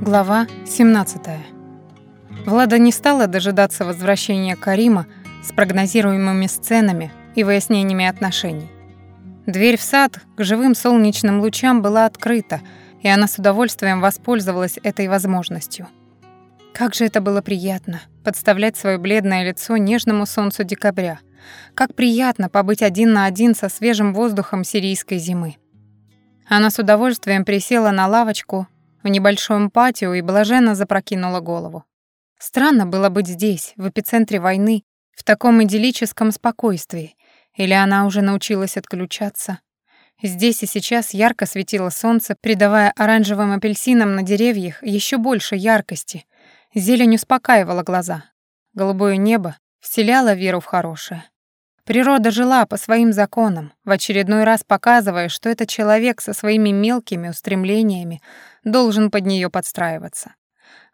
Глава 17. Влада не стала дожидаться возвращения Карима с прогнозируемыми сценами и выяснениями отношений. Дверь в сад к живым солнечным лучам была открыта, и она с удовольствием воспользовалась этой возможностью. Как же это было приятно подставлять свое бледное лицо нежному солнцу декабря. Как приятно побыть один на один со свежим воздухом сирийской зимы. Она с удовольствием присела на лавочку в небольшом патио и блаженно запрокинула голову. Странно было быть здесь, в эпицентре войны, в таком идиллическом спокойствии. Или она уже научилась отключаться? Здесь и сейчас ярко светило солнце, придавая оранжевым апельсинам на деревьях еще больше яркости. Зелень успокаивала глаза. Голубое небо вселяло веру в хорошее. Природа жила по своим законам, в очередной раз показывая, что этот человек со своими мелкими устремлениями должен под нее подстраиваться.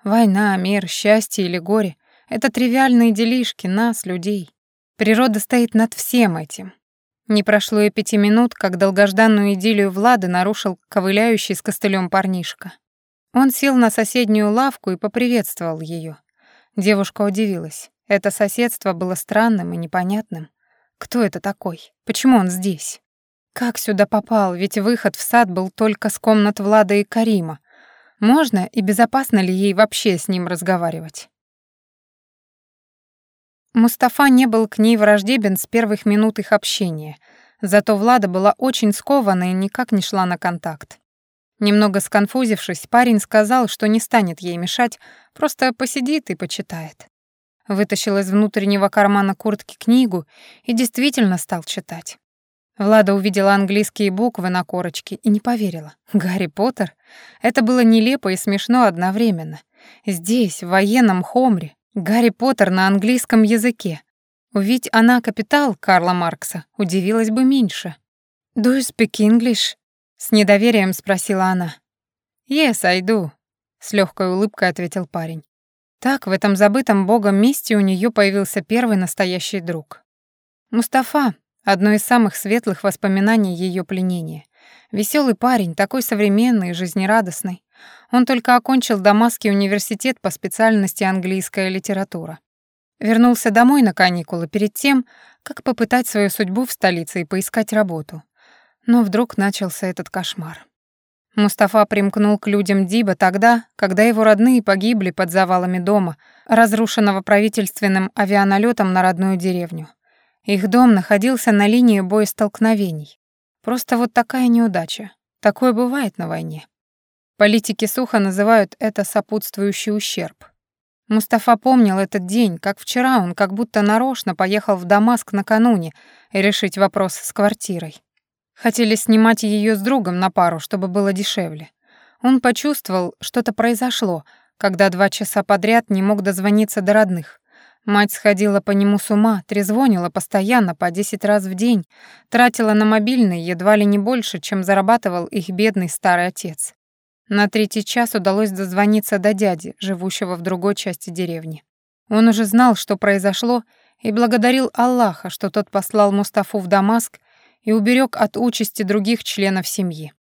Война, мир, счастье или горе — это тривиальные делишки нас, людей. Природа стоит над всем этим. Не прошло и пяти минут, как долгожданную идиллию Влады нарушил ковыляющий с костылем парнишка. Он сел на соседнюю лавку и поприветствовал ее. Девушка удивилась. Это соседство было странным и непонятным. Кто это такой? Почему он здесь? Как сюда попал? Ведь выход в сад был только с комнат Влада и Карима. Можно и безопасно ли ей вообще с ним разговаривать? Мустафа не был к ней враждебен с первых минут их общения, зато Влада была очень скована и никак не шла на контакт. Немного сконфузившись, парень сказал, что не станет ей мешать, просто посидит и почитает. Вытащил из внутреннего кармана куртки книгу и действительно стал читать. Влада увидела английские буквы на корочке и не поверила. Гарри Поттер? Это было нелепо и смешно одновременно. Здесь, в военном Хомре, Гарри Поттер на английском языке. Увидеть она капитал Карла Маркса, удивилась бы меньше. «Do you speak English?» — с недоверием спросила она. «Yes, I do», — с легкой улыбкой ответил парень. Так в этом забытом богом месте у нее появился первый настоящий друг. Мустафа — одно из самых светлых воспоминаний ее пленения. Веселый парень, такой современный и жизнерадостный. Он только окончил Дамасский университет по специальности английская литература. Вернулся домой на каникулы перед тем, как попытать свою судьбу в столице и поискать работу. Но вдруг начался этот кошмар. Мустафа примкнул к людям Диба тогда, когда его родные погибли под завалами дома, разрушенного правительственным авианалетом на родную деревню. Их дом находился на линии боестолкновений. Просто вот такая неудача. Такое бывает на войне. Политики сухо называют это сопутствующий ущерб. Мустафа помнил этот день, как вчера он как будто нарочно поехал в Дамаск накануне решить вопрос с квартирой. Хотели снимать ее с другом на пару, чтобы было дешевле. Он почувствовал, что-то произошло, когда два часа подряд не мог дозвониться до родных. Мать сходила по нему с ума, трезвонила постоянно по десять раз в день, тратила на мобильный едва ли не больше, чем зарабатывал их бедный старый отец. На третий час удалось дозвониться до дяди, живущего в другой части деревни. Он уже знал, что произошло, и благодарил Аллаха, что тот послал Мустафу в Дамаск и уберег от участи других членов семьи.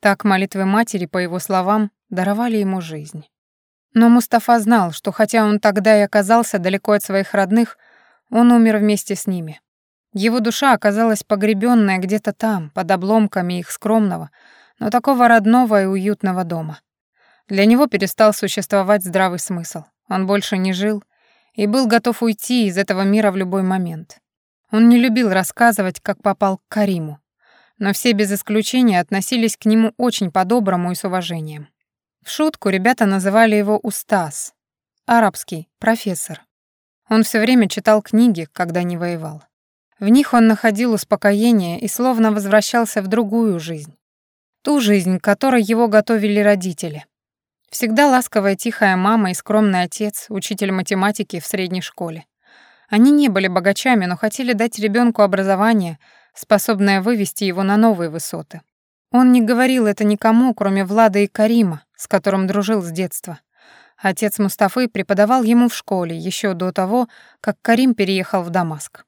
Так молитвы матери, по его словам, даровали ему жизнь. Но Мустафа знал, что хотя он тогда и оказался далеко от своих родных, он умер вместе с ними. Его душа оказалась погребенная где-то там, под обломками их скромного, но такого родного и уютного дома. Для него перестал существовать здравый смысл. Он больше не жил и был готов уйти из этого мира в любой момент. Он не любил рассказывать, как попал к Кариму, но все без исключения относились к нему очень по-доброму и с уважением. В шутку ребята называли его Устас, арабский, профессор. Он все время читал книги, когда не воевал. В них он находил успокоение и словно возвращался в другую жизнь. Ту жизнь, к которой его готовили родители. Всегда ласковая тихая мама и скромный отец, учитель математики в средней школе. Они не были богачами, но хотели дать ребенку образование, способное вывести его на новые высоты. Он не говорил это никому, кроме Влада и Карима, с которым дружил с детства. Отец Мустафы преподавал ему в школе еще до того, как Карим переехал в Дамаск.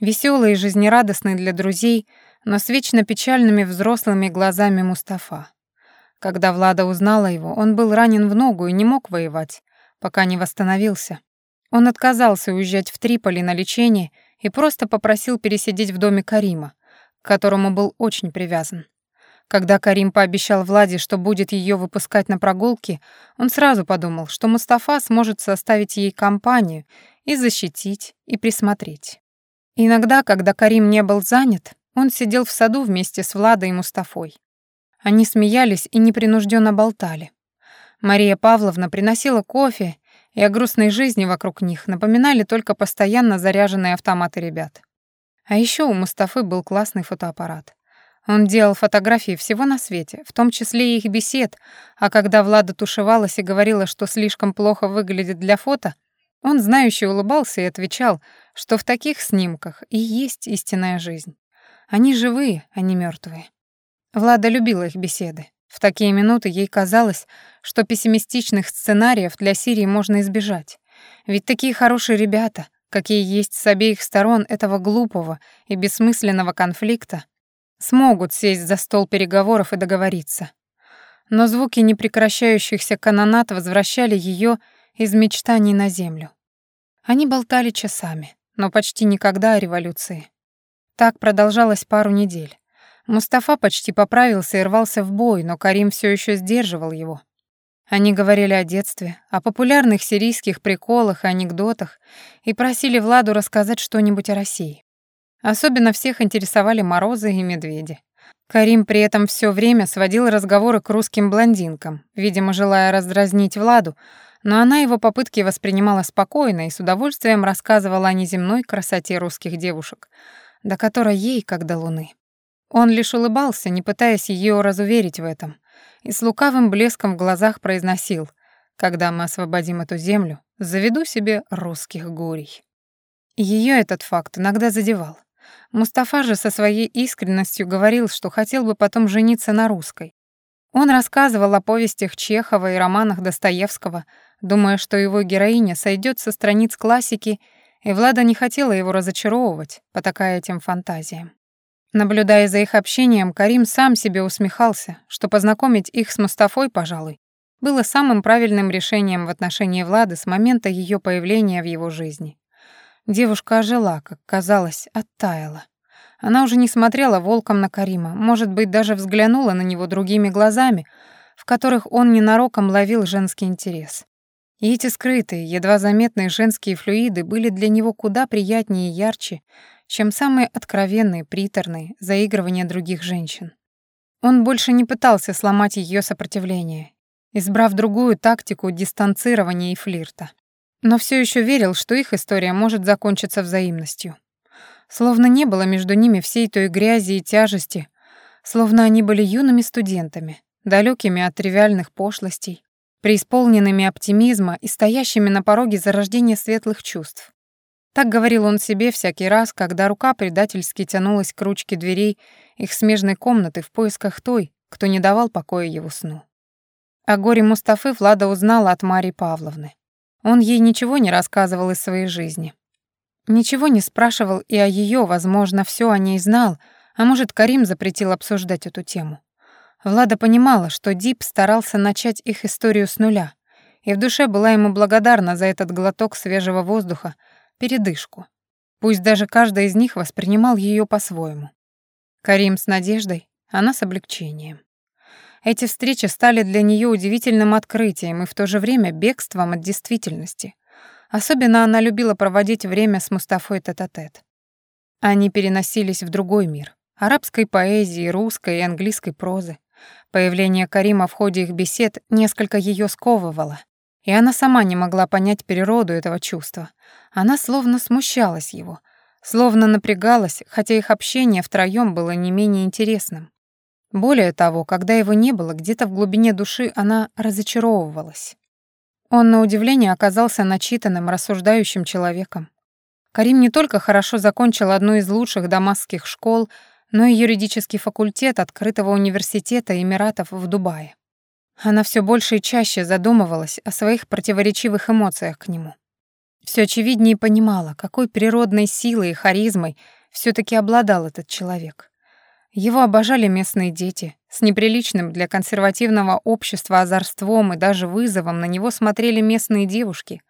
Веселый и жизнерадостный для друзей, но с вечно печальными взрослыми глазами Мустафа. Когда Влада узнала его, он был ранен в ногу и не мог воевать, пока не восстановился. Он отказался уезжать в Триполи на лечение и просто попросил пересидеть в доме Карима, к которому был очень привязан. Когда Карим пообещал Владе, что будет ее выпускать на прогулки, он сразу подумал, что Мустафа сможет составить ей компанию и защитить, и присмотреть. Иногда, когда Карим не был занят, он сидел в саду вместе с Владой и Мустафой. Они смеялись и непринужденно болтали. Мария Павловна приносила кофе, и о грустной жизни вокруг них напоминали только постоянно заряженные автоматы ребят. А еще у Мустафы был классный фотоаппарат. Он делал фотографии всего на свете, в том числе и их бесед, а когда Влада тушевалась и говорила, что слишком плохо выглядит для фото, он знающе улыбался и отвечал, что в таких снимках и есть истинная жизнь. Они живые, а не мертвые. Влада любила их беседы. В такие минуты ей казалось, что пессимистичных сценариев для Сирии можно избежать. Ведь такие хорошие ребята, какие есть с обеих сторон этого глупого и бессмысленного конфликта, смогут сесть за стол переговоров и договориться. Но звуки непрекращающихся канонат возвращали ее из мечтаний на землю. Они болтали часами, но почти никогда о революции. Так продолжалось пару недель. Мустафа почти поправился и рвался в бой, но Карим все еще сдерживал его. Они говорили о детстве, о популярных сирийских приколах и анекдотах и просили Владу рассказать что-нибудь о России. Особенно всех интересовали морозы и медведи. Карим при этом все время сводил разговоры к русским блондинкам, видимо, желая раздразнить Владу, но она его попытки воспринимала спокойно и с удовольствием рассказывала о неземной красоте русских девушек, до которой ей, как до луны. Он лишь улыбался, не пытаясь ее разуверить в этом, и с лукавым блеском в глазах произносил «Когда мы освободим эту землю, заведу себе русских гурий». Ее этот факт иногда задевал. Мустафа же со своей искренностью говорил, что хотел бы потом жениться на русской. Он рассказывал о повестях Чехова и романах Достоевского, думая, что его героиня сойдет со страниц классики, и Влада не хотела его разочаровывать, потакая этим фантазиям. Наблюдая за их общением, Карим сам себе усмехался, что познакомить их с Мустафой, пожалуй, было самым правильным решением в отношении Влады с момента ее появления в его жизни. Девушка ожила, как казалось, оттаяла. Она уже не смотрела волком на Карима, может быть, даже взглянула на него другими глазами, в которых он ненароком ловил женский интерес. И эти скрытые, едва заметные женские флюиды были для него куда приятнее и ярче, чем самые откровенные, приторные заигрывания других женщин. Он больше не пытался сломать ее сопротивление, избрав другую тактику дистанцирования и флирта. Но все еще верил, что их история может закончиться взаимностью. Словно не было между ними всей той грязи и тяжести, словно они были юными студентами, далекими от тривиальных пошлостей, преисполненными оптимизма и стоящими на пороге зарождения светлых чувств. Так говорил он себе всякий раз, когда рука предательски тянулась к ручке дверей их смежной комнаты в поисках той, кто не давал покоя его сну. О горе Мустафы Влада узнала от Марии Павловны. Он ей ничего не рассказывал из своей жизни. Ничего не спрашивал и о ее, возможно, все о ней знал, а может, Карим запретил обсуждать эту тему. Влада понимала, что Дип старался начать их историю с нуля, и в душе была ему благодарна за этот глоток свежего воздуха, передышку. Пусть даже каждый из них воспринимал ее по-своему. Карим с надеждой, она с облегчением. Эти встречи стали для нее удивительным открытием и в то же время бегством от действительности. Особенно она любила проводить время с Мустафой тет-а-тет. Они переносились в другой мир. Арабской поэзии, русской и английской прозы. Появление Карима в ходе их бесед несколько ее сковывало, и она сама не могла понять природу этого чувства. Она словно смущалась его, словно напрягалась, хотя их общение втроём было не менее интересным. Более того, когда его не было, где-то в глубине души она разочаровывалась. Он, на удивление, оказался начитанным, рассуждающим человеком. Карим не только хорошо закончил одну из лучших дамасских школ, но и юридический факультет открытого университета Эмиратов в Дубае. Она все больше и чаще задумывалась о своих противоречивых эмоциях к нему. Все очевиднее понимала, какой природной силой и харизмой все таки обладал этот человек. Его обожали местные дети. С неприличным для консервативного общества озорством и даже вызовом на него смотрели местные девушки,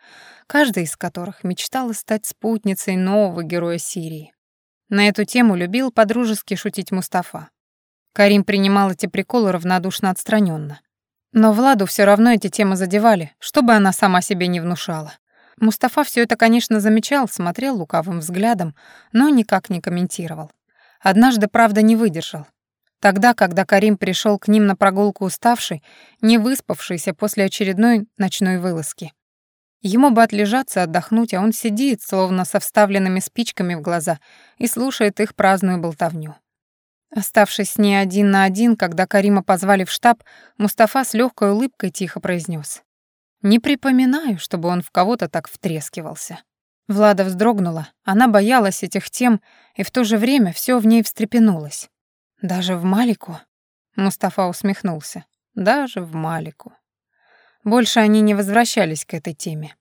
каждая из которых мечтала стать спутницей нового героя Сирии. На эту тему любил подружески шутить Мустафа. Карим принимал эти приколы равнодушно отстраненно. Но Владу все равно эти темы задевали, чтобы она сама себе не внушала. Мустафа все это, конечно, замечал, смотрел лукавым взглядом, но никак не комментировал. Однажды, правда, не выдержал. Тогда, когда Карим пришел к ним на прогулку уставший, не выспавшийся после очередной ночной вылазки. Ему бы отлежаться, отдохнуть, а он сидит, словно со вставленными спичками в глаза, и слушает их праздную болтовню. Оставшись с ней один на один, когда Карима позвали в штаб, Мустафа с легкой улыбкой тихо произнес: «Не припоминаю, чтобы он в кого-то так втрескивался». Влада вздрогнула, она боялась этих тем, и в то же время все в ней встрепенулось. «Даже в Малику?» Мустафа усмехнулся. «Даже в Малику». Больше они не возвращались к этой теме.